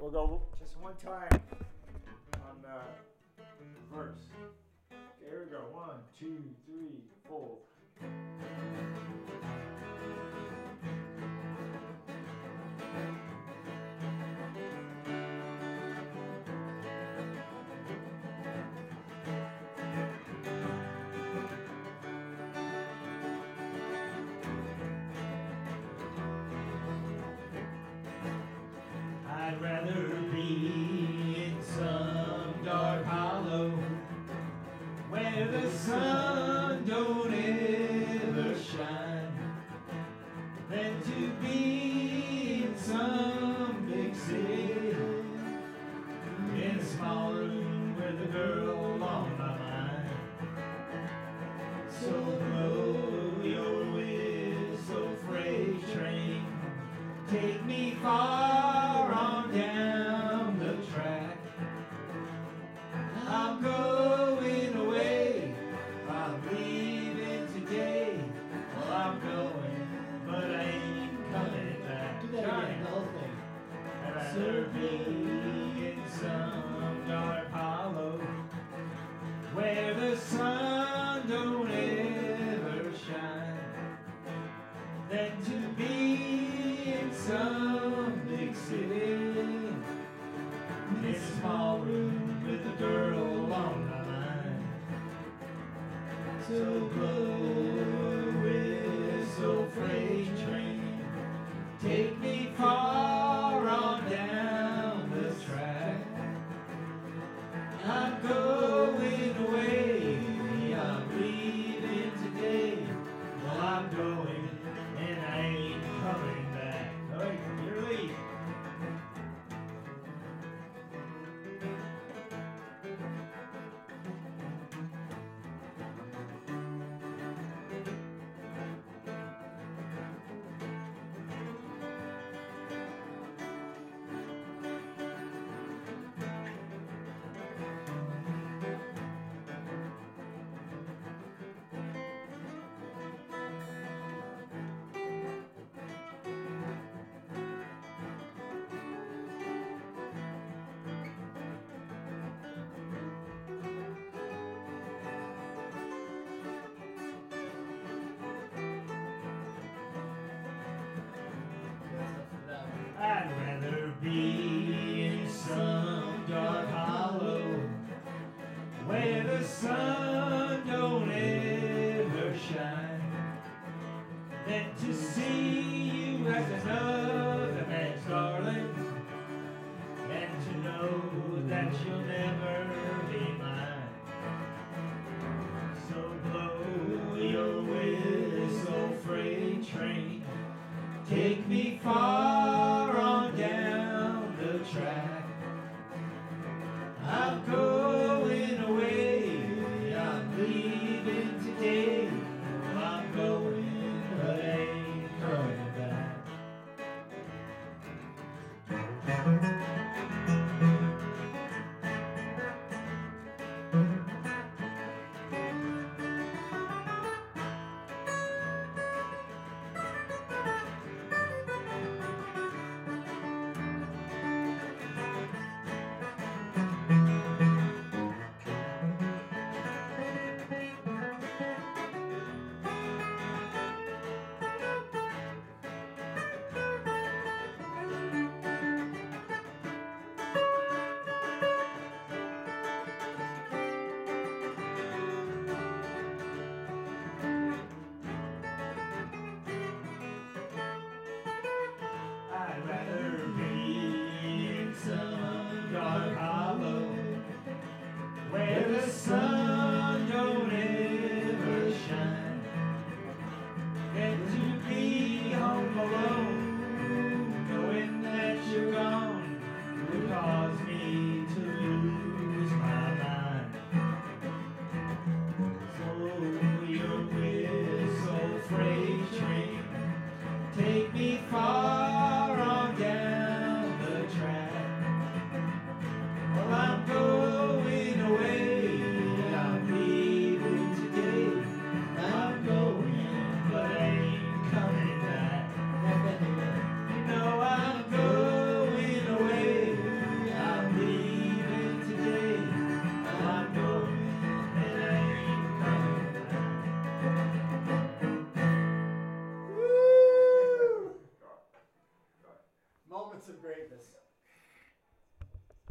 we'll go just one time on the verse. Okay, here we go. One, two, three, four. In some big city in a small room with a girl on my mind. So blow your whistle, freight train. Take me far on down the track. I'm going love big city in. In this small room with a girl on my mind. So blow a whistle, freight train. Take me far on down the track. I'm going. Take me far on down the track. I'll go.